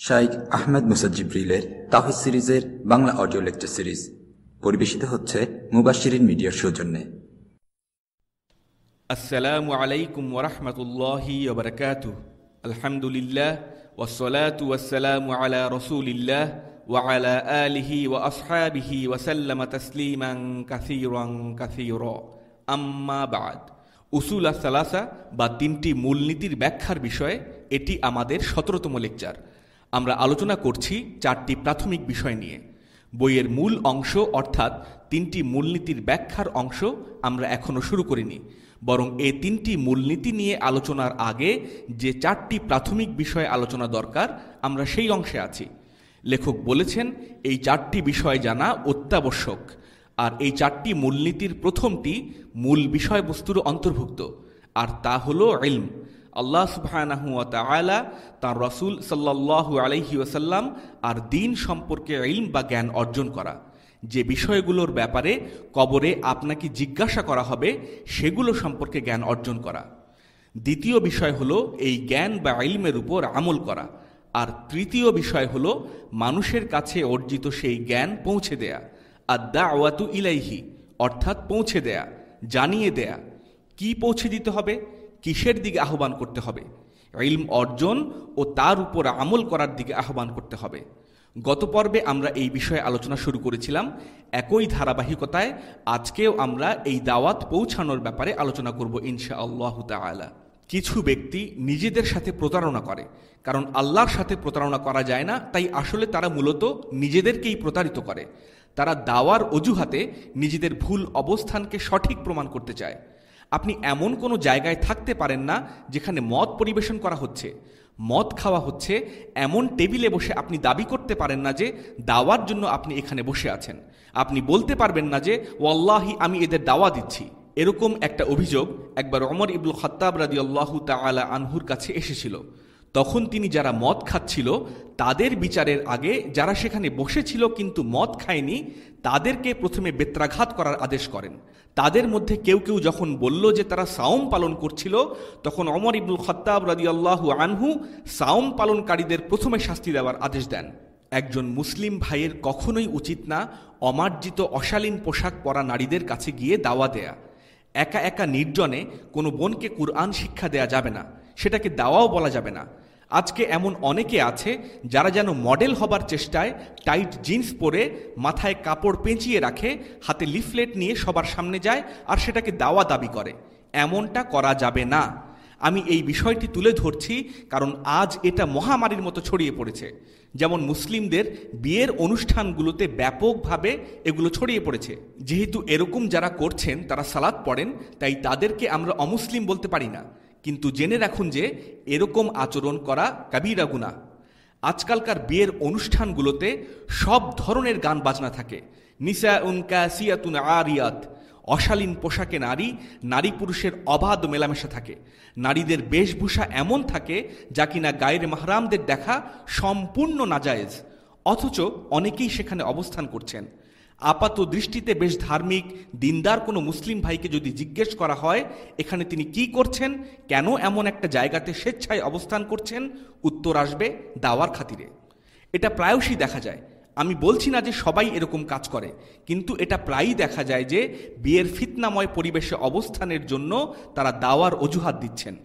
শাইখ আহমেদ মুসাজ্জিব্রিলের তাহিদ সিরিজের Bangla audio lecture series পরিবেশিত হচ্ছে মুবাশিরিন মিডিয়ার সৌজন্যে আসসালামু আলাইকুম ওরহমতুল্লাহি ওবরকাতু আলহামদুলিল্লাহ ওসলাত ওয়াসালামু আলা রসুলিল্লাহ وعلى آله وأصحابه وسلم تسليما كثيرا كثيرا أما بعد উসুল সালাসা বা তিনটি মূলনীতির ব্যাখ্যার বিষয়ে এটি আমাদের সতেরোতম লেকচার আমরা আলোচনা করছি চারটি প্রাথমিক বিষয় নিয়ে। বইয়ের মূল অংশ অর্থাৎ তিনটি মূলনীতির ব্যাখ্যার অংশ আমরা এখনও শুরু করিনি। বরং এই তিনটি মূলনীতি নিয়ে আলোচনার আগে যে চারটি প্রাথমিক বিষয়ে আলোচনা দরকার, আমরা সেই অংশে আছি। লেখক বলেছেন, এই চারটি বিষয় জানা অত্যাবশ্যক। আর এই চারটি মূলনীতির প্রথমটি মূল বিষয়বস্তুর অন্তর্ভুক্ত। আর তা হল ইলম। আল্লাহ সুবহানাহু তাআলা তার রসুল সাল্লাল্লাহু আলাইহি ওসাল্লাম আর দিন সম্পর্কে ইলম বা জ্ঞান অর্জন করা। যে বিষয়গুলোর ব্যাপারে কবরে আপনাকে জিজ্ঞাসা করা হবে, সেগুলো সম্পর্কে জ্ঞান অর্জন করা। দ্বিতীয় বিষয় হলো এই জ্ঞান বা ইলমের উপর আমল করা। আর তৃতীয় বিষয় হলো মানুষের কাছে অর্জিত সেই জ্ঞান পৌঁছে দেয়া। আর দা আওয়াতু ইলাইহি, অর্থাৎ পৌঁছে দেয়া, জানিয়ে দেয়া। কি পৌঁছে দিতে হবে? কিসের দিকে আহ্বান করতে হবে? ইলম অর্জন ও তার উপর আমল করার দিকে আহ্বান করতে হবে। গত পর্বে আমরা এই বিষয়ে আলোচনা শুরু করেছিলাম। একই ধারাবাহিকতায় আজকেও আমরা এই দাওয়াত পৌঁছানোর ব্যাপারে আলোচনা করব ইনশা আল্লাহ তালা কিছু ব্যক্তি নিজেদের সাথে প্রতারণা করে, কারণ আল্লাহর সাথে প্রতারণা করা যায় না, তাই আসলে তারা মূলত নিজেদেরকেই প্রতারিত করে। তারা দাওয়ার অজুহাতে নিজেদের ভুল অবস্থানকে সঠিক প্রমাণ করতে চায়। আপনি এমন কোনো জায়গায় থাকতে পারেন না যেখানে মদ পরিবেশন করা হচ্ছে। মদ খাওয়া হচ্ছে, এমন টেবিলে বসে আপনি দাবি করতে পারেন না যে দাওয়ার জন্য আপনি এখানে বসে আছেন। আপনি বলতে পারবেন না যে, ওয়াল্লাহি, আমি এদের দাওয়া দিচ্ছি। এরকম একটা অভিযোগ একবার অমর ইবুল খত্তাব রাজি আল্লাহ তালা আনহুর কাছে এসেছিল। তখন তিনি যারা মদ খাচ্ছিল, তাদের বিচারের আগে যারা সেখানে বসেছিল কিন্তু মদ খায়নি, তাদেরকে প্রথমে বেত্রাঘাত করার আদেশ করেন। তাদের মধ্যে কেউ কেউ যখন বলল যে তারা সাওম পালন করছিল, তখন অমর ইবুল খত্তাব আল্লাহু আনহু সাওম পালনকারীদের প্রথমে শাস্তি দেওয়ার আদেশ দেন। একজন মুসলিম ভাইয়ের কখনোই উচিত না অমার্জিত অশালীন পোশাক পরা নারীদের কাছে গিয়ে দাওয়া দেয়া। একা একা নির্জনে কোনো বোনকে কুরআন শিক্ষা দেয়া যাবে না, সেটাকে দাওয়াও বলা যাবে না। আজকে এমন অনেকে আছে যারা যেন মডেল হবার চেষ্টায় টাইট জিন্স পরে মাথায় কাপড় পেঁচিয়ে রাখে, হাতে লিফলেট নিয়ে সবার সামনে যায় আর সেটাকে দাওয়া দাবি করে। এমনটা করা যাবে না। আমি এই বিষয়টি তুলে ধরছি কারণ আজ এটা মহামারীর মতো ছড়িয়ে পড়েছে। যেমন মুসলিমদের বিয়ের অনুষ্ঠানগুলোতে ব্যাপকভাবে এগুলো ছড়িয়ে পড়েছে। যেহেতু এরকম যারা করছেন, তারা সালাদ পড়েন, তাই তাদেরকে আমরা অমুসলিম বলতে পারি না। কিন্তু জেনে রাখুন যে এরকম আচরণ করা কাবিরা গুনা আজকালকার বিয়ের অনুষ্ঠানগুলোতে সব ধরনের গান বাজনা থাকে। নিসা উনকা সিয়াতুন আরিয়াত, অশালীন পোশাকে নারী নারী পুরুষের অবাধ মেলামেশা থাকে। নারীদের বেশভূষা এমন থাকে যা কিনা গায়ের মাহরামদের দেখা সম্পূর্ণ নাজায়েজ। অথচ অনেকেই সেখানে অবস্থান করছেন। আপাত দৃষ্টিতে বেশ ধার্মিক, দিনদার কোনো মুসলিম ভাইকে যদি জিজ্ঞেস করা হয়, এখানে তিনি কি করছেন, কেন এমন একটা জায়গাতে স্বেচ্ছায় অবস্থান করছেন, উত্তর আসবে দাওয়ার খাতিরে। এটা প্রায়শই দেখা যায়। আমি বলছি না যে সবাই এরকম কাজ করে, কিন্তু এটা প্রায়ই দেখা যায় যে বিয়ের ফিতনাময় পরিবেশে অবস্থানের জন্য তারা দাওয়ার অজুহাত দিচ্ছেন।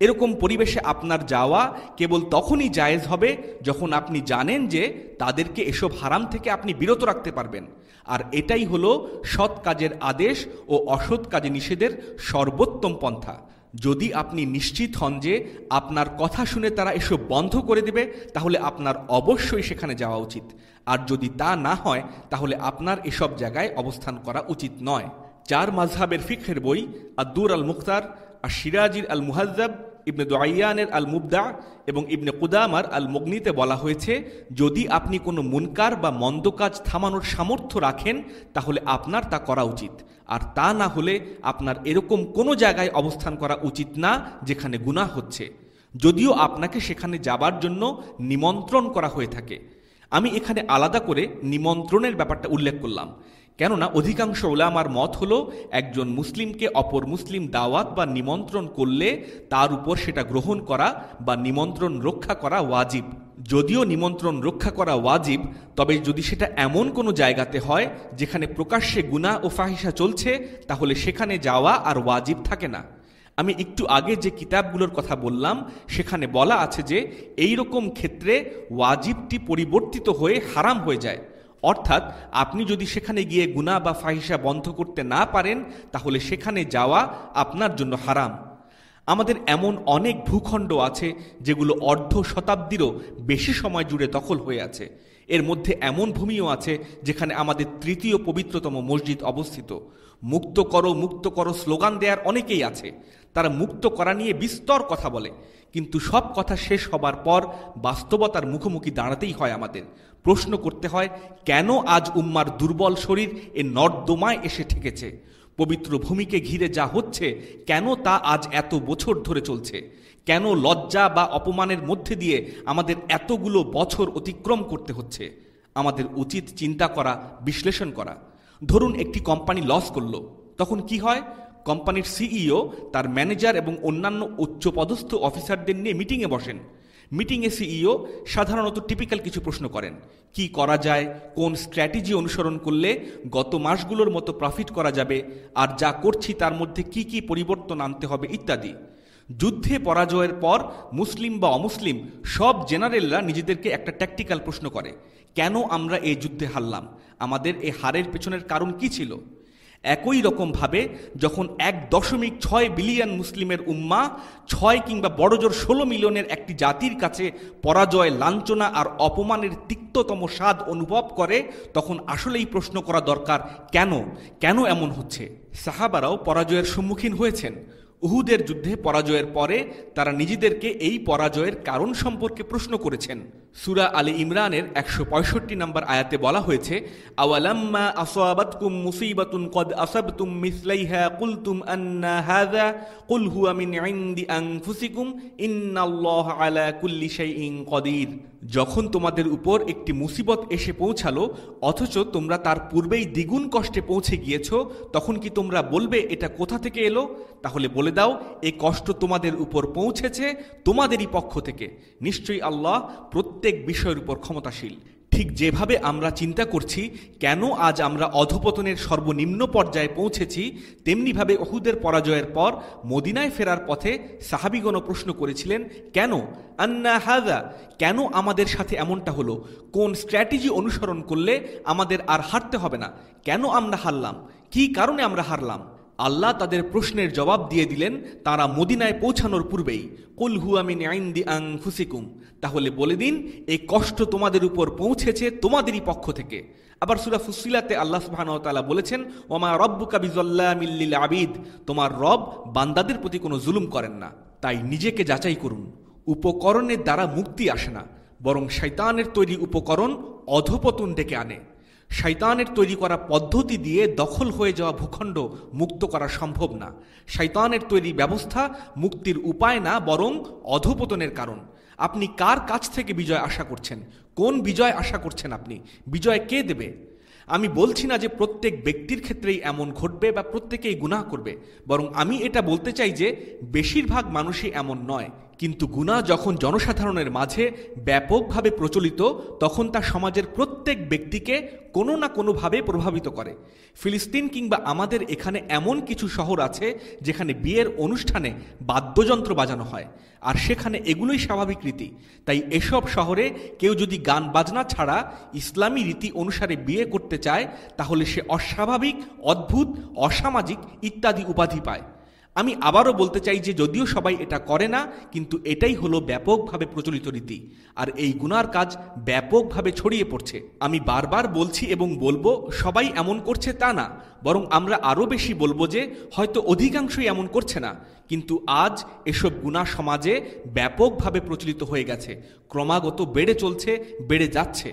এরকম পরিবেশে আপনার যাওয়া কেবল তখনই জায়েজ হবে যখন আপনি জানেন যে তাদেরকে এসব হারাম থেকে আপনি বিরত রাখতে পারবেন। আর এটাই হলো সৎ কাজের আদেশ ও অসৎ কাজে নিষেধের সর্বোত্তম পন্থা। যদি আপনি নিশ্চিত হন যে আপনার কথা শুনে তারা এসব বন্ধ করে দেবে, তাহলে আপনার অবশ্যই সেখানে যাওয়া উচিত। আর যদি তা না হয়, তাহলে আপনার এসব জায়গায় অবস্থান করা উচিত নয়। চার মাঝহাবের ফিখের বই আদুর আল মুখতার আর সিরাজির আল মুহাজ্জাব ইবনে দোয়াইয়ানের আল মুবদা এবং ইবনে কুদামার আল মগ্নিতে বলা হয়েছে, যদি আপনি কোনো মুনকার বা মন্দ কাজ থামানোর সামর্থ্য রাখেন, তাহলে আপনার তা করা উচিত। আর তা না হলে আপনার এরকম কোনো জায়গায় অবস্থান করা উচিত না যেখানে গুনাহ হচ্ছে। যদিও আপনাকে সেখানে যাবার জন্য নিমন্ত্রণ করা হয়ে থাকে। আমি এখানে আলাদা করে নিমন্ত্রণের ব্যাপারটা উল্লেখ করলাম। কেননা অধিকাংশ ওলামার মত হল, একজন মুসলিমকে অপর মুসলিম দাওয়াত বা নিমন্ত্রণ করলে তার উপর সেটা গ্রহণ করা বা নিমন্ত্রণ রক্ষা করা ওয়াজিব। যদিও নিমন্ত্রণ রক্ষা করা ওয়াজিব, তবে যদি সেটা এমন কোনো জায়গাতে হয় যেখানে প্রকাশ্যে গুণা ও ফাহিসা চলছে, তাহলে সেখানে যাওয়া আর ওয়াজিব থাকে না। আমি একটু আগে যে কিতাবগুলোর কথা বললাম, সেখানে বলা আছে যে এই রকম ক্ষেত্রে ওয়াজিবটি পরিবর্তিত হয়ে হারাম হয়ে যায়। অর্থাৎ আপনি যদি সেখানে গিয়ে গুণা বা ফাহিসা বন্ধ করতে না পারেন, তাহলে সেখানে যাওয়া আপনার জন্য হারাম। আমাদের এমন অনেক ভূখণ্ড আছে যেগুলো অর্ধ শতাব্দীরও বেশি সময় জুড়ে দখল হয়ে আছে। এর মধ্যে এমন ভূমিও আছে যেখানে আমাদের তৃতীয় পবিত্রতম মসজিদ অবস্থিত। মুক্ত করো মুক্ত করো স্লোগান দেওয়ার অনেকেই আছে। তারা মুক্ত করা নিয়ে বিস্তর কথা বলে। কিন্তু সব কথা শেষ হবার পর বাস্তবতার মুখোমুখি দাঁড়াতেই হয় আমাদের। প্রশ্ন করতে হয়, কেন আজ উম্মার দুর্বল শরীর এ নর্দমায় এসে ঠেকেছে? পবিত্র ভূমিকে ঘিরে যা হচ্ছে, কেন তা আজ এত বছর ধরে চলছে? কেন লজ্জা বা অপমানের মধ্যে দিয়ে আমাদের এতগুলো বছর অতিক্রম করতে হচ্ছে? আমাদের উচিত চিন্তা করা, বিশ্লেষণ করা। ধরুন একটি কোম্পানি লস করল, তখন কি হয়? কোম্পানির সিইও, তার ম্যানেজার এবং অন্যান্য উচ্চপদস্থ অফিসারদের নিয়ে মিটিংয়ে বসেন। মিটিংয়ে সিইও সাধারণত টিপিক্যাল কিছু প্রশ্ন করেন। কি করা যায়? কোন স্ট্র্যাটেজি অনুসরণ করলে গত মাসগুলোর মতো প্রফিট করা যাবে? আর যা করছি তার মধ্যে কি কি পরিবর্তন আনতে হবে ইত্যাদি। যুদ্ধে পরাজয়ের পর মুসলিম বা অমুসলিম সব জেনারেলরা নিজেদেরকে একটা ট্যাকটিক্যাল প্রশ্ন করে, কেন আমরা এই যুদ্ধে হারলাম? আমাদের এই হারের পেছনের কারণ কি ছিল? একই রকমভাবে যখন এক দশমিক ছয় বিলিয়ন মুসলিমের উম্মা, ছয় কিংবা বড়জোর ষোলো মিলিয়নের একটি জাতির কাছে পরাজয়, লাঞ্ছনা আর অপমানের তিক্ততম স্বাদ অনুভব করে, তখন আসলেই প্রশ্ন করা দরকার, কেন? কেন এমন হচ্ছে? সাহাবারাও পরাজয়ের সম্মুখীন হয়েছেন। উহুদের যুদ্ধে পরাজয়ের পরে তারা নিজেদেরকে এই পরাজয়ের কারণ সম্পর্কে প্রশ্ন করেছেন। সুরা আলী ইমরানের একশো পঁয়ষট্টি নম্বর আয়াতে বলা হয়েছে, আওয়ালাম্মা কুলতুম আন্না হাযা আলা কদির। যখন তোমাদের উপর একটি মুসিবত এসে পৌঁছালো, অথচ তোমরা তার পূর্বেই দ্বিগুণ কষ্টে পৌঁছে গিয়েছ, তখন কি তোমরা বলবে, এটা কোথা থেকে এলো? তাহলে বলে দাও, এ কষ্ট তোমাদের উপর পৌঁছেছে তোমাদেরই পক্ষ থেকে। নিশ্চয়ই আল্লাহ প্রত্যেক বিষয়ের উপর ক্ষমতাশীল। ঠিক যেভাবে আমরা চিন্তা করছি, কেন আজ আমরা অধপতনের সর্বনিম্ন পর্যায়ে পৌঁছেছি, তেমনিভাবে অহুদের পরাজয়ের পর মদিনায় ফেরার পথে সাহাবিগণ প্রশ্ন করেছিলেন, কেন? আন্না হাজা কেন আমাদের সাথে এমনটা হলো? কোন স্ট্র্যাটেজি অনুসরণ করলে আমাদের আর হারতে হবে না? কেন আমরা হারলাম? কি কারণে আমরা হারলাম? আল্লাহ তাদের প্রশ্নের জবাব দিয়ে দিলেন, তারা মদিনায় পৌঁছানোর পূর্বেই, কুল হুয়ামিন আইন্দি আং ফুসিকুম তাহলে বলে দিন, এই কষ্ট তোমাদের উপর পৌঁছেছে তোমাদেরই পক্ষ থেকে। আবার সুরা ফুসিলাতে আল্লাহ সুবাহানতালা বলেছেন ওমা রব্বু কাবিজল্লা মিল্লিল আবিদ তোমার রব বান্দাদের প্রতি কোনো জুলুম করেন না, তাই নিজেকে যাচাই করুন। উপকরণের দ্বারা মুক্তি আসে না, বরং শৈতানের তৈরি উপকরণ অধপতন ডেকে আনে। শৈতানের তৈরি করা পদ্ধতি দিয়ে দখল হয়ে যাওয়া ভূখণ্ড মুক্ত করা সম্ভব না। শৈতানের তৈরি ব্যবস্থা মুক্তির উপায় না, বরং অধপতনের কারণ। আপনি কার কাছ থেকে বিজয় আশা করছেন? কোন বিজয় আশা করছেন আপনি? বিজয় কে দেবে? আমি বলছি না যে প্রত্যেক ব্যক্তির ক্ষেত্রেই এমন ঘটবে বা প্রত্যেকেই গুনাহ করবে, বরং আমি এটা বলতে চাই যে, বেশিরভাগ মানুষই এমন নয়। কিন্তু গুণা যখন জনসাধারণের মাঝে ব্যাপকভাবে প্রচলিত, তখন তা সমাজের প্রত্যেক ব্যক্তিকে কোনো না কোনোভাবে প্রভাবিত করে। ফিলিস্তিন কিংবা আমাদের এখানে এমন কিছু শহর আছে, যেখানে বিয়ের অনুষ্ঠানে বাদ্যযন্ত্র বাজানো হয়, আর সেখানে এগুলোই স্বাভাবিক রীতি। তাই এসব শহরে কেউ যদি গান বাজনা ছাড়া ইসলামী রীতি অনুসারে বিয়ে করতে চায়, তাহলে সে অস্বাভাবিক, অদ্ভুত, অসামাজিক ইত্যাদি উপাধি পায়। আমি আবারও বলতে চাই যে যদিও সবাই এটা করে না, কিন্তু এটাই হলো ব্যাপকভাবে প্রচলিত রীতি। আর এই গুনার কাজ ব্যাপকভাবে ছড়িয়ে পড়ছে। আমি বারবার বলছি এবং বলব, সবাই এমন করছে তা না। বরং আমরা আরও বেশি বলব যে, হয়তো অধিকাংশই এমন করছে না। কিন্তু আজ এসব গুণা সমাজে ব্যাপকভাবে প্রচলিত হয়ে গেছে। ক্রমাগত বেড়ে চলছে, বেড়ে যাচ্ছে।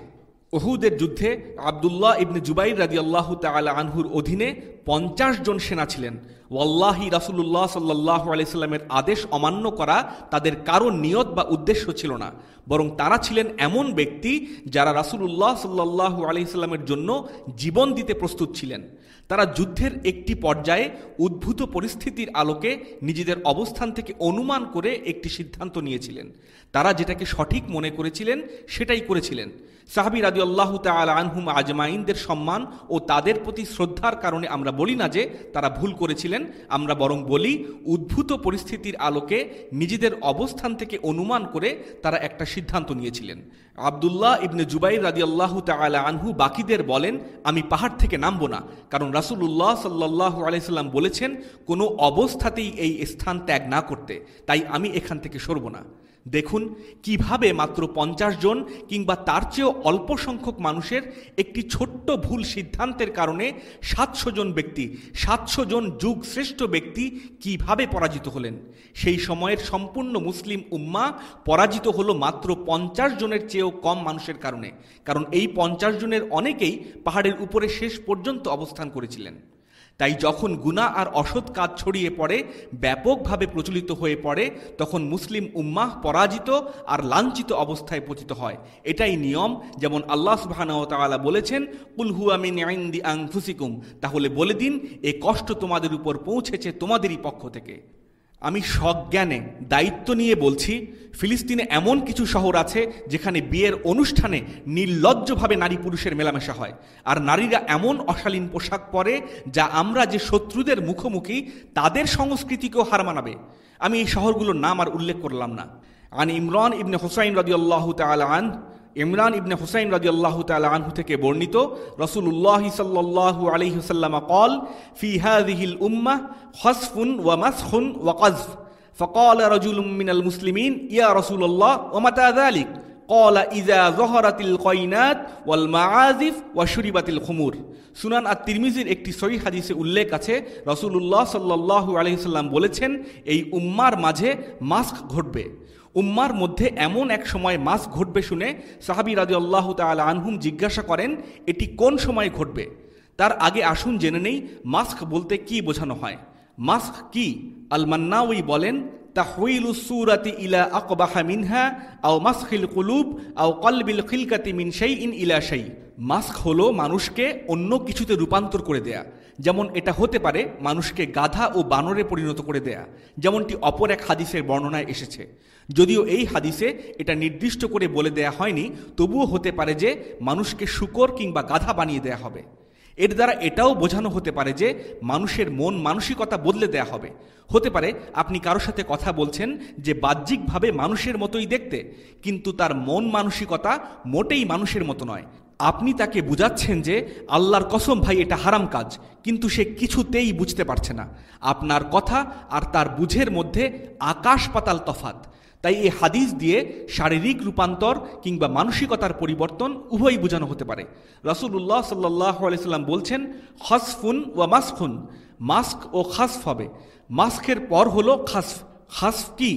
ওহুদের যুদ্ধে আবদুল্লাহ ইবনে জুবাইর রাজি আল্লাহ তালা আনহুর অধীনে পঞ্চাশ জন সেনা ছিলেন। ওয়াল্লাহি রাসুল্লাহ সাল্লাহ আলাইস্লামের আদেশ অমান্য করা তাদের কারও নিয়ত বা উদ্দেশ্য ছিল না। বরং তারা ছিলেন এমন ব্যক্তি যারা রাসুলুল্লাহ সাল্লাহ আলাইস্লামের জন্য জীবন দিতে প্রস্তুত ছিলেন। তারা যুদ্ধের একটি পর্যায়ে উদ্ভূত পরিস্থিতির আলোকে নিজেদের অবস্থান থেকে অনুমান করে একটি সিদ্ধান্ত নিয়েছিলেন। তারা যেটাকে সঠিক মনে করেছিলেন, সেটাই করেছিলেন। সাহাবি রাজি আল্লাহ তাল আনহুম আজমাইনদের সম্মান ও তাদের প্রতি শ্রদ্ধার কারণে আমরা বলি না যে তারা ভুল করেছিলেন, আমরা বরং বলি উদ্ভূত পরিস্থিতির আলোকে নিজেদের অবস্থান থেকে অনুমান করে তারা একটা সিদ্ধান্ত নিয়েছিলেন। আবদুল্লাহ ইবনে জুবাই রাজি আল্লাহ তালা আনহু বাকিদের বলেন, আমি পাহাড় থেকে নামবো না। কারণ রাসুল্লাহ সাল্লাহ আলাইসাল্লাম বলেছেন, কোনো অবস্থাতেই এই স্থান ত্যাগ না করতে। তাই আমি এখান থেকে সরব না। দেখুন, কীভাবে মাত্র পঞ্চাশ জন কিংবা তার চেয়েও অল্প সংখ্যক মানুষের একটি ছোট্ট ভুল সিদ্ধান্তের কারণে সাতশো জন ব্যক্তি, সাতশো জন যুগ শ্রেষ্ঠ ব্যক্তি কীভাবে পরাজিত হলেন? সেই সময়ের সম্পূর্ণ মুসলিম উম্মা পরাজিত হলো মাত্র পঞ্চাশ জনের চেয়েও কম মানুষের কারণে। কারণ এই পঞ্চাশ জনের অনেকেই পাহাড়ের উপরে শেষ পর্যন্ত অবস্থান করেছিলেন। তাই যখন গুণা আর অসৎ কাজ ছড়িয়ে পড়ে, ব্যাপকভাবে প্রচলিত হয়ে পড়ে, তখন মুসলিম উম্মাহ পরাজিত আর লাঞ্ছিত অবস্থায় পচিত হয়। এটাই নিয়ম যেমন আল্লাহ সুবাহানতালা বলেছেন কুলহুয়ামিন আইন্দি আংফুসিকুম তাহলে বলে দিন, এ কষ্ট তোমাদের উপর পৌঁছেছে তোমাদেরই পক্ষ থেকে। আমি সজ্ঞানে দায়িত্ব নিয়ে বলছি, ফিলিস্তিনে এমন কিছু শহর আছে যেখানে বিয়ের অনুষ্ঠানে নির্লজ্জভাবে নারী পুরুষের মেলামেশা হয়। আর নারীরা এমন অশালীন পোশাক পরে যা আমরা যে শত্রুদের মুখোমুখি, তাদের সংস্কৃতিকেও হার মানাবে। আমি এই শহরগুলোর নাম আর উল্লেখ করলাম না। আন ইমরান ইবনে হোসাইন রদিয়াল্লাহ তালান ইমরান ইবনে হুসাইন রাজি আল্লাহ আনহু থেকে বর্ণিত রসুল্লাহ সাল্লাহ আলহিহসাল্লামা কল ফি হাদিহিল উম্মা খসফুন ওয়া মাসখুন ওয়া কজফ فقال رجل من المسلمين يا رسول الله ومتى ذلك قال إذا ظهرت القينات والمعازف وشربت الخمور সুনান আর তিরমিজির একটি সহি হাদিসে উল্লেখ আছে রসুল্লাহ সাল্লাহ আলহিসাল্লাম বলেছেন এই উম্মার মাঝে মাস্ক ঘটবে উম্মার মধ্যে এমন এক সময় মাস ঘটবে শুনে সাহাবি রাজি আল্লাহ তাল আনহুম জিজ্ঞাসা করেন, এটি কোন সময় ঘটবে? তার আগে আসুন জেনে নেই, মাস্ক বলতে কি বোঝানো হয়। মাস্ক কি? আল মান্নাউই বলেন তাহইলু সুরাতি ইলা আকবাহা মিনহা আও মাসখিল কুলুব আও কলবিল খিলকাতি মিন সেই ইন ইলা সেই মাস্ক হলো মানুষকে অন্য কিছুতে রূপান্তর করে দেয়া। যেমন এটা হতে পারে মানুষকে গাধা ও বানরে পরিণত করে দেয়া, যেমনটি অপর এক হাদিসের বর্ণনায় এসেছে। যদিও এই হাদিসে এটা নির্দিষ্ট করে বলে দেয়া হয়নি, তবুও হতে পারে যে মানুষকে শুকর কিংবা গাধা বানিয়ে দেয়া হবে। এর দ্বারা এটাও বোঝানো হতে পারে যে মানুষের মন মানসিকতা বদলে দেয়া হবে। হতে পারে আপনি কারোর সাথে কথা বলছেন যে বাহ্যিকভাবে মানুষের মতোই দেখতে, কিন্তু তার মন মানসিকতা মোটেই মানুষের মতো নয়। আপনি তাকে বুঝাচ্ছেন যে আল্লাহর কসম ভাই এটা হারাম কাজ, কিন্তু সে কিছুতেই বুঝতে পারছে না। আপনার কথা আর তার বুঝের মধ্যে আকাশ পাতাল তফাত তাই এই হাদিস দিয়ে শারীরিক রূপান্তর কিংবা মানসিকতার পরিবর্তন উভয়ই বোঝানো হতে পারে। রসুল্লাহ সাল্লাহ আলাইসাল্লাম বলছেন, হসফুন ওয়া মাসফুন মাস্ক ও খাসফ হবে। মাস্কের পর হলো খাসফ। খাসফ কি?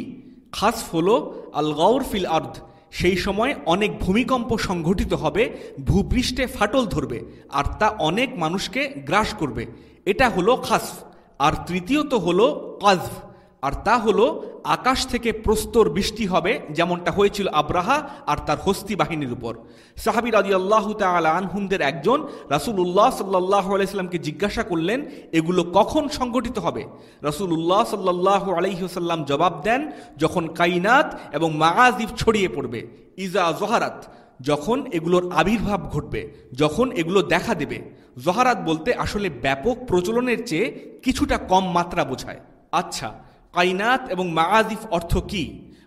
খাসফ হলো আল গৌর ফিল আর্ধ সেই সময় অনেক ভূমিকম্প সংঘটিত হবে, ভূপৃষ্ঠে ফাটল ধরবে আর তা অনেক মানুষকে গ্রাস করবে। এটা হলো খাসফ। আর তৃতীয়ত হলো কাজফ। আর তা হলো, আকাশ থেকে প্রস্তর বৃষ্টি হবে, যেমনটা হয়েছিল আব্রাহা আর তার হস্তি বাহিনীর উপর। সাহাবি আদি আল্লাহ আনহুমদের একজন রাসুল্লাহ সাল্লাহ আলাইস্লামকে জিজ্ঞাসা করলেন, এগুলো কখন সংগঠিত হবে? রাসুল্লাহ সাল্লাহ আলাইসাল্লাম জবাব দেন, যখন কাইনাত এবং মাগাজিব ছড়িয়ে পড়বে ইজা জহারাত, যখন এগুলোর আবির্ভাব ঘটবে, যখন এগুলো দেখা দেবে। জহারাত বলতে আসলে ব্যাপক প্রচলনের চেয়ে কিছুটা কম মাত্রা বোঝায়। আচ্ছা কাইনাত এবং মাগাজিফ অর্থ কি?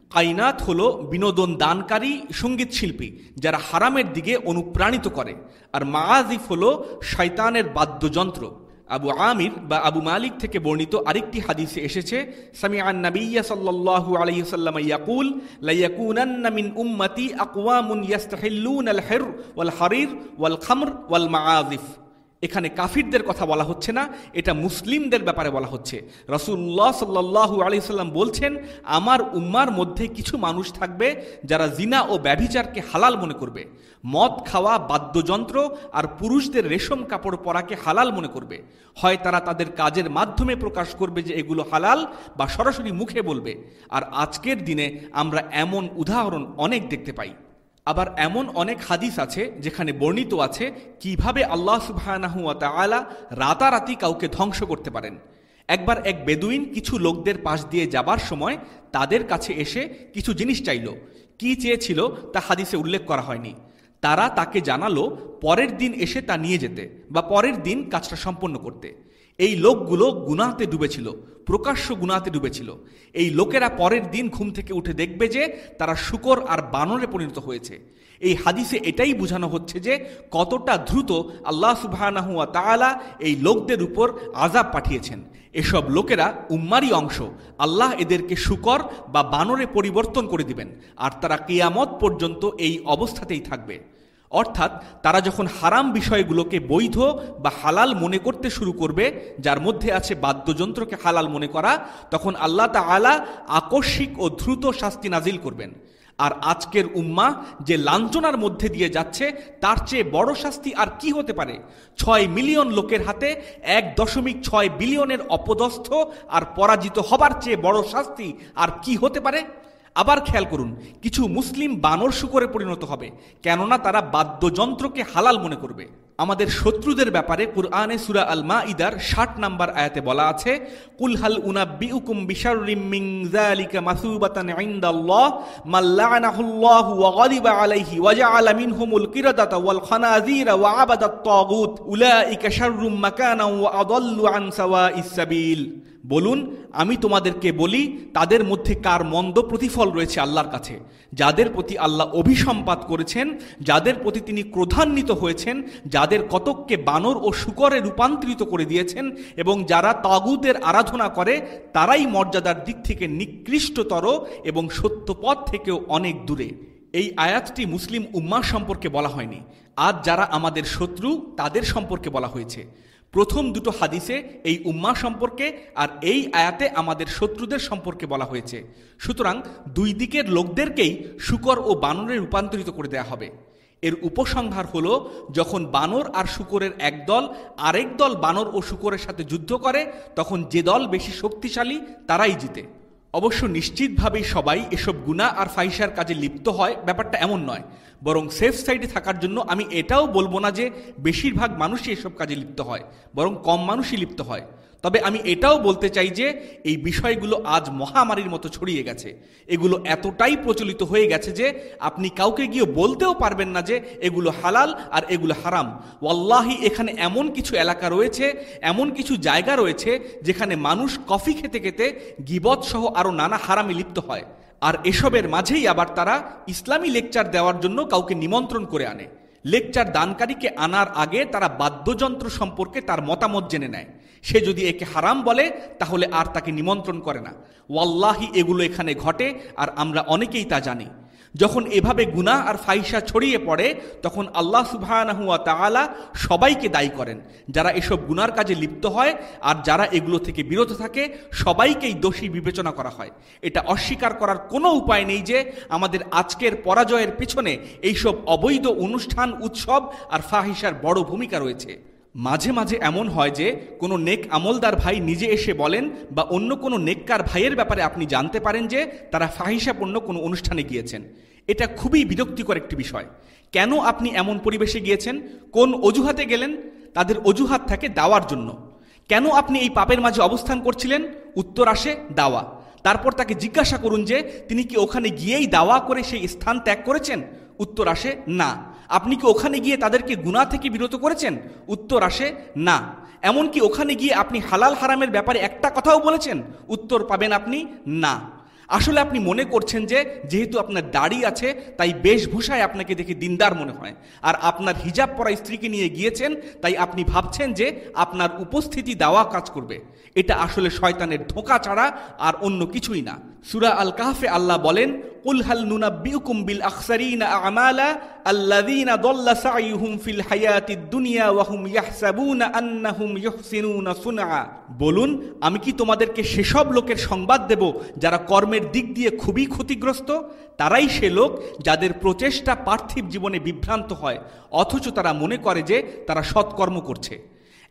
কাইনাত হলো বিনোদন দানকারী সংগীত শিল্পী, যারা হারামের দিকে অনুপ্রাণিত করে। আর মাগাজিফ হলো শয়তানের বাদ্যযন্ত্র। আবু আমির বা আবু মালিক থেকে বর্ণিত আরেকটি হাদিসে এসেছে মিন উম্মতি আকওয়ামুন ওয়াল ওয়াল ওয়াল মাআজিফ এখানে কাফিরদের কথা বলা হচ্ছে না, এটা মুসলিমদের ব্যাপারে বলা হচ্ছে। রসুল্লাহ সাল্লাহ আলিয়াল্লাম বলছেন, আমার উম্মার মধ্যে কিছু মানুষ থাকবে যারা জিনা ও ব্যভিচারকে হালাল মনে করবে। মদ খাওয়া, বাদ্যযন্ত্র আর পুরুষদের রেশম কাপড় পরাকে হালাল মনে করবে। হয় তারা তাদের কাজের মাধ্যমে প্রকাশ করবে যে এগুলো হালাল বা সরাসরি মুখে বলবে। আর আজকের দিনে আমরা এমন উদাহরণ অনেক দেখতে পাই। আবার এমন অনেক হাদিস আছে যেখানে বর্ণিত আছে কীভাবে আল্লাহ সুবাহানাহুয়া রাতারাতি কাউকে ধ্বংস করতে পারেন। একবার এক বেদুইন কিছু লোকদের পাশ দিয়ে যাবার সময় তাদের কাছে এসে কিছু জিনিস চাইল। কি চেয়েছিল তা হাদিসে উল্লেখ করা হয়নি। তারা তাকে জানালো, পরের দিন এসে তা নিয়ে যেতে বা পরের দিন কাজটা সম্পন্ন করতে। এই লোকগুলো গুনাতে ডুবেছিল। প্রকাশ্য গুনাতে ডুবেছিল। এই লোকেরা পরের দিন ঘুম থেকে উঠে দেখবে যে তারা শুকর আর বানরে পরিণত হয়েছে। এই হাদিসে এটাই বোঝানো হচ্ছে যে কতটা দ্রুত আল্লাহ তাআলা এই লোকদের উপর আজাব পাঠিয়েছেন। এসব লোকেরা উম্মারই অংশ। আল্লাহ এদেরকে শুকর বা বানরে পরিবর্তন করে দিবেন। আর তারা কিয়ামত পর্যন্ত এই অবস্থাতেই থাকবে। অর্থাৎ তারা যখন হারাম বিষয়গুলোকে বৈধ বা হালাল মনে করতে শুরু করবে, যার মধ্যে আছে বাদ্যযন্ত্রকে হালাল মনে করা, তখন আল্লাহ তাআলা আকস্মিক ও দ্রুত শাস্তি নাজিল করবেন। আর আজকের উম্মা যে লাঞ্ছনার মধ্যে দিয়ে যাচ্ছে, তার চেয়ে বড় শাস্তি আর কি হতে পারে? ছয় মিলিয়ন লোকের হাতে এক দশমিক ছয় বিলিয়নের অপদস্থ আর পরাজিত হবার চেয়ে বড় শাস্তি আর কি হতে পারে? আবার খেয়াল করুন, কিছু মুসলিম বানর শুকরে পরিণত হবে, কেননা তারা বাদ্যযন্ত্রকে হালাল মনে করবে। আমাদের শত্রুদের ব্যাপারে কুরআনে সুরা আল মা ইদার ষাট নাম্বার আয়াতে বলা আছে কুলহাল উনাব্বি উকুম বিশারিম মিং যালিকা মাসুবাতান ইনদাল্লাহ মাল্লানাহুল্লাহু ওয়া গাদিবা আলাইহি ওয়া জাআলা মিনহুমুল কিরাদাতা ওয়াল খানাযিরা ওয়া আবাদাত তাগুত। উলাইকা শাররুম মাকানা ওয়া আদাল্লু আন সাওয়াইস সাবিল। বলুন, আমি তোমাদেরকে বলি, তাদের মধ্যে কার মন্দ প্রতিফল রয়েছে আল্লাহর কাছে? যাদের প্রতি আল্লাহ অভিসম্পাত করেছেন, যাদের প্রতি তিনি ক্রোধান্বিত হয়েছেন, যাদের কতককে বানর ও শুকরে রূপান্তরিত করে দিয়েছেন এবং যারা তাগুদের আরাধনা করে, তারাই মর্যাদার দিক থেকে নিকৃষ্টতর এবং সত্যপথ থেকেও অনেক দূরে। এই আয়াতটি মুসলিম উম্মা সম্পর্কে বলা হয়নি। আজ যারা আমাদের শত্রু, তাদের সম্পর্কে বলা হয়েছে। প্রথম দুটো হাদিসে এই উম্মা সম্পর্কে আর এই আয়াতে আমাদের শত্রুদের সম্পর্কে বলা হয়েছে। সুতরাং দুই দিকের লোকদেরকেই শুকর ও বানরে রূপান্তরিত করে দেয়া হবে। এর উপসংহার হলো যখন বানর আর শুকরের এক দল আরেক দল বানর ও শুকরের সাথে যুদ্ধ করে, তখন যে দল বেশি শক্তিশালী তারাই জিতে। অবশ্য নিশ্চিতভাবেই সবাই এসব গুণা আর ফাইসার কাজে লিপ্ত হয়, ব্যাপারটা এমন নয়। বরং সেফ সাইডে থাকার জন্য আমি এটাও বলব না যে বেশিরভাগ মানুষই এসব কাজে লিপ্ত হয়, বরং কম মানুষই লিপ্ত হয়। তবে আমি এটাও বলতে চাই যে এই বিষয়গুলো আজ মহামারীর মতো ছড়িয়ে গেছে। এগুলো এতটাই প্রচলিত হয়ে গেছে যে আপনি কাউকে গিয়ে বলতেও পারবেন না যে এগুলো হালাল আর এগুলো হারাম। ওয়াল্লাহি, এখানে এমন কিছু এলাকা রয়েছে, এমন কিছু জায়গা রয়েছে যেখানে মানুষ কফি খেতে খেতে গিবত সহ আরও নানা হারামে লিপ্ত হয়। আর এসবের মাঝেই আবার তারা ইসলামী লেকচার দেওয়ার জন্য কাউকে নিমন্ত্রণ করে আনে। লেকচার দানকারীকে আনার আগে তারা বাদ্যযন্ত্র সম্পর্কে তার মতামত জেনে নেয়। সে যদি একে হারাম বলে, তাহলে আর তাকে নিমন্ত্রণ করে না। ওয়াল্লাহি, এগুলো এখানে ঘটে, আর আমরা অনেকেই তা জানি। যখন এভাবে গুনাহ আর ফাইসা ছড়িয়ে পড়ে, তখন আল্লাহ সুবাহানাহুয়া তাআলা সবাইকে দায়ী করেন। যারা এসব গুনার কাজে লিপ্ত হয়, আর যারা এগুলো থেকে বিরত থাকে, সবাইকেই দোষী বিবেচনা করা হয়। এটা অস্বীকার করার কোনো উপায় নেই যে, আমাদের আজকের পরাজয়ের পিছনে এইসব অবৈধ অনুষ্ঠান, উৎসব আর ফাহিসার বড় ভূমিকা রয়েছে। মাঝে মাঝে এমন হয় যে কোনো নেক আমলদার ভাই নিজে এসে বলেন বা অন্য কোনো নেককার ভাইয়ের ব্যাপারে আপনি জানতে পারেন যে তারা ফাহিসাপূর্ণ কোনো অনুষ্ঠানে গিয়েছেন। এটা খুবই বিরক্তিকর একটি বিষয়। কেন আপনি এমন পরিবেশে গিয়েছেন? কোন অজুহাতে গেলেন? তাদের অজুহাত থাকে দাওয়ার জন্য। কেন আপনি এই পাপের মাঝে অবস্থান করছিলেন? উত্তর আসে, দাওয়া। তারপর তাকে জিজ্ঞাসা করুন যে, তিনি কি ওখানে গিয়েই দাওয়া করে সেই স্থান ত্যাগ করেছেন? উত্তর আসে, না। আপনি কি ওখানে গিয়ে তাদেরকে গুণা থেকে বিরত করেছেন? উত্তর আসে, না। এমনকি ওখানে গিয়ে আপনি হালাল হারামের ব্যাপারে একটা কথাও বলেছেন? উত্তর পাবেন আপনি, না। আসলে আপনি মনে করছেন যে, যেহেতু আপনার দাড়ি আছে, তাই বেশভূষায় আপনাকে দেখে দিনদার মনে হয়। আর আপনার হিজাব পরা স্ত্রীকে নিয়ে গিয়েছেন, তাই আপনি ভাবছেন যে, আপনার উপস্থিতি দেওয়া কাজ করবে। এটা আসলে শয়তানের ধোঁকা ছাড়া আর অন্য কিছুই না। সুরা আল কাহফে আল্লাহ বলেন কুল হাল নুনাব্বিউকুম বিল আখসারিনা আমালা আল্লাযীনা দাল্লা সাইয়ুহুম ফিল হায়াতিদ দুনিয়া ওয়া হুম ইয়াহসাবুনা আন্নাহুম ইউহসিনুনা সুনআ বলুন, আমি কি তোমাদেরকে সেসব লোকের সংবাদ দেব যারা কর্মের দিক দিয়ে খুবই ক্ষতিগ্রস্ত? তারাই সে লোক যাদের প্রচেষ্টা পার্থিব জীবনে বিভ্রান্ত হয়, অথচ তারা মনে করে যে তারা সৎকর্ম করছে।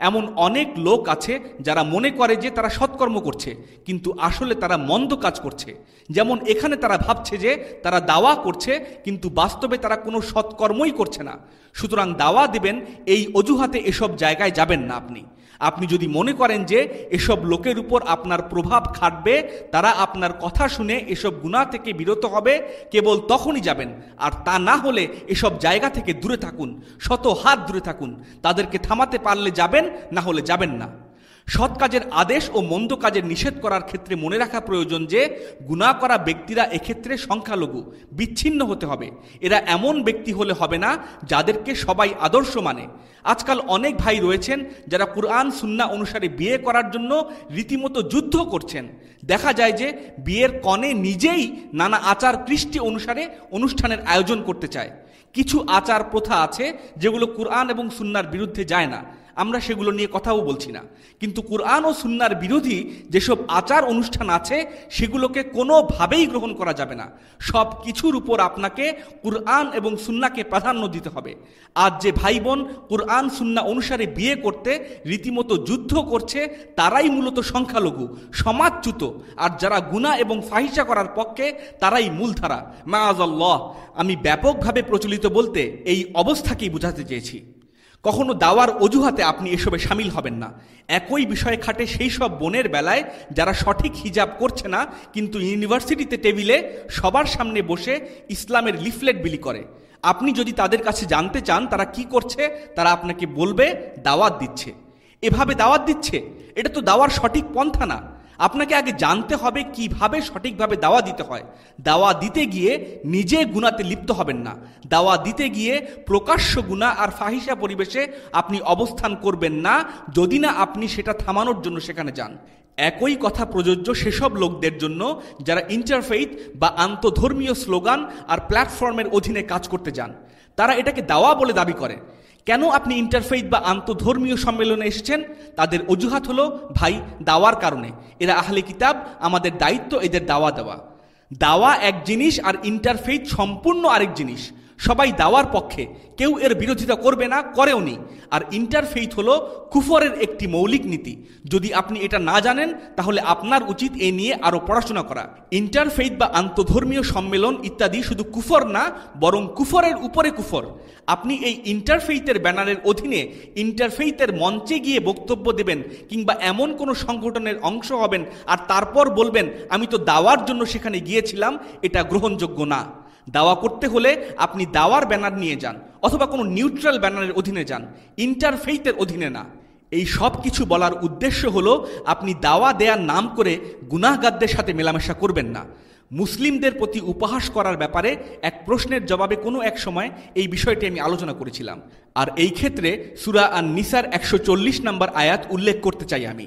এমন অনেক লোক আছে যারা মনে করে যে তারা সৎকর্ম করছে, কিন্তু আসলে তারা মন্দ কাজ করছে। যেমন এখানে তারা ভাবছে যে তারা দাওয়া করছে, কিন্তু বাস্তবে তারা কোনো সৎকর্মই করছে না। সুতরাং দাওয়া দিবেন, এই অজুহাতে এসব জায়গায় যাবেন না আপনি। আপনি যদি মনে করেন যে এসব লোকের উপর আপনার প্রভাব খাটবে, তারা আপনার কথা শুনে এসব গুণা থেকে বিরত হবে, কেবল তখনই যাবেন। আর তা না হলে এসব জায়গা থেকে দূরে থাকুন, শত হাত দূরে থাকুন। তাদেরকে থামাতে পারলে যাবেন, না হলে যাবেন না। সৎ কাজের আদেশ ও মন্দ কাজের নিষেধ করার ক্ষেত্রে মনে রাখা প্রয়োজন যে, গুণা করা ব্যক্তিরা এক্ষেত্রে সংখ্যালঘু, বিচ্ছিন্ন হতে হবে। এরা এমন ব্যক্তি হলে হবে না যাদেরকে সবাই আদর্শ মানে। আজকাল অনেক ভাই রয়েছেন যারা কুরআন সুন্না অনুসারে বিয়ে করার জন্য রীতিমতো যুদ্ধ করছেন। দেখা যায় যে, বিয়ের কনে নিজেই নানা আচার কৃষ্টি অনুসারে অনুষ্ঠানের আয়োজন করতে চায়। কিছু আচার প্রথা আছে যেগুলো কুরআন এবং সুন্নার বিরুদ্ধে যায় না। আমরা সেগুলো নিয়ে কথাও বলছি না। কিন্তু কুরআন ও সুন্নার বিরোধী যেসব আচার অনুষ্ঠান আছে, সেগুলোকে কোনোভাবেই গ্রহণ করা যাবে না। সব কিছুর উপর আপনাকে কুরআন এবং সুন্নাকে প্রাধান্য দিতে হবে। আজ যে ভাই বোন কুরআন, সুন্না অনুসারে বিয়ে করতে রীতিমতো যুদ্ধ করছে, তারাই মূলত সংখ্যালঘু, সমাজচ্যুত। আর যারা গুণা এবং ফাহিসা করার পক্ষে, তারাই মূলধারা। মাআজাল্লাহ আমি ব্যাপকভাবে প্রচলিত বলতে এই অবস্থাকেই বোঝাতে চেয়েছি। কখনো দাওয়ার অজুহাতে আপনি এসবে সামিল হবেন না। একই বিষয়ে খাটে সেই সব বোনের বেলায় যারা সঠিক হিজাব করছে না, কিন্তু ইউনিভার্সিটিতে টেবিলে সবার সামনে বসে ইসলামের লিফলেট বিলি করে। আপনি যদি তাদের কাছে জানতে চান তারা কি করছে, তারা আপনাকে বলবে, দাওয়াত দিচ্ছে। এভাবে দাওয়াত দিচ্ছে? এটা তো দাওয়ার সঠিক পন্থা না। আপনাকে আগে জানতে হবে কীভাবে সঠিকভাবে দাওয়া দিতে হয়। দাওয়া দিতে গিয়ে নিজে গুণাতে লিপ্ত হবেন না। দাওয়া দিতে গিয়ে প্রকাশ্য গুণা আর ফাহিসা পরিবেশে আপনি অবস্থান করবেন না যদি না আপনি সেটা থামানোর জন্য সেখানে যান। একই কথা প্রযোজ্য সেসব লোকদের জন্য যারা ইন্টারফেইথ বা আন্তধর্মীয় স্লোগান আর প্ল্যাটফর্মের অধীনে কাজ করতে যান। তারা এটাকে দাওয়া বলে দাবি করে। কেন আপনি ইন্টারফেইথ বা আন্তধর্মীয় সম্মেলনে এসেছেন? তাদের অজুহাত হলো, ভাই, দাওয়ার কারণে। এরা আহলে কিতাব, আমাদের দায়িত্ব এদের দাওয়া দেওয়া। দাওয়া এক জিনিস আর ইন্টারফেইথ সম্পূর্ণ আরেক জিনিস। সবাই দাওয়ার পক্ষে। কেউ এর বিরোধিতা করবে না, করেও নি। আর ইন্টারফেইথ হলো কুফরের একটি মৌলিক নীতি। যদি আপনি এটা না জানেন, তাহলে আপনার উচিত এ নিয়ে আরও পড়াশোনা করা। ইন্টারফেইথ বা আন্তধর্মীয় সম্মেলন ইত্যাদি শুধু কুফর না, বরং কুফরের উপরে কুফর। আপনি এই ইন্টারফেইথের ব্যানারের অধীনে ইন্টারফেইথের মঞ্চে গিয়ে বক্তব্য দেবেন, কিংবা এমন কোনো সংগঠনের অংশ হবেন, আর তারপর বলবেন, আমি তো দাওয়ার জন্য সেখানে গিয়েছিলাম, এটা গ্রহণযোগ্য না। দাওয়া করতে হলে আপনি দাওয়ার ব্যানার নিয়ে যান অথবা কোনো নিউট্রাল ব্যানারের অধীনে যান, ইন্টারফেইথের অধীনে না। এই সব কিছু বলার উদ্দেশ্য হলো আপনি দাওয়া দেয়ার নাম করে গুনাহগারদের সাথে মেলামেশা করবেন না। মুসলিমদের প্রতি উপহাস করার ব্যাপারে এক প্রশ্নের জবাবে কোনো এক সময় এই বিষয়টি আমি আলোচনা করেছিলাম। আর এই ক্ষেত্রে সুরা আন নিসার একশো চল্লিশ নম্বর আয়াত উল্লেখ করতে চাই আমি।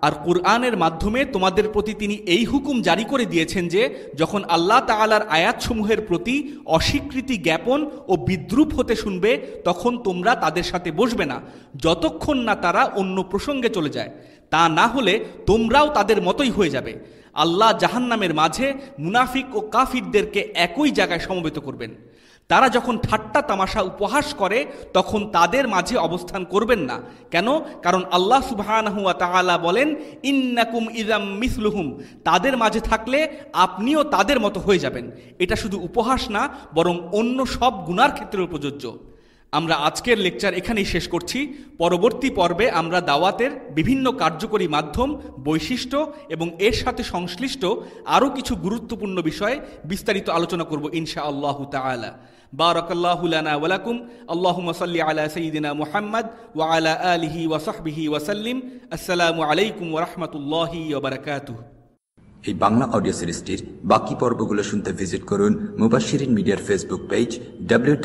আর কুরআনের মাধ্যমে তোমাদের প্রতি তিনি এই হুকুম জারি করে দিয়েছেন যে, যখন আল্লাহ তাআলার আয়াতসমূহের প্রতি অস্বীকৃতি জ্ঞাপন ও বিদ্রুপ হতে শুনবে, তখন তোমরা তাদের সাথে বসবে না, যতক্ষণ না তারা অন্য প্রসঙ্গে চলে যায়। তা না হলে তোমরাও তাদের মতোই হয়ে যাবে। আল্লাহ জাহান্নামের মাঝে মুনাফিক ও কাফিরদেরকে একই জায়গায় সমবেত করবেন। তারা যখন ঠাট্টা তামাশা উপহাস করে, তখন তাদের মাঝে অবস্থান করবেন না। কেন? কারণ আল্লাহ সুবাহানহুয়া তাআলা বলেন, ইন্নাকুম ইজাম মিসলুহুম। তাদের মাঝে থাকলে আপনিও তাদের মতো হয়ে যাবেন। এটা শুধু উপহাস না, বরং অন্য সব গুনার ক্ষেত্রেও প্রযোজ্য। আমরা আজকের লেকচার এখানেই শেষ করছি। পরবর্তী পর্বে আমরা দাওয়াতের বিভিন্ন কার্যকরী মাধ্যম, বৈশিষ্ট্য এবং এর সাথে সংশ্লিষ্ট আরও কিছু গুরুত্বপূর্ণ বিষয়ে বিস্তারিত আলোচনা করব ইনশা আল্লাহ তালা بارك الله لنا ولكم اللهم صل على سيدنا محمد وعلى آله وصحبه وسلم السلام عليكم ورحمة الله وبركاته এই বাংলা অডিও সিরিজটির বাকি পর্বগুলো শুনতে ভিজিট করুন মুবাশিরিন মিডিয়ার ফেসবুক পেজ ডাব্লিউ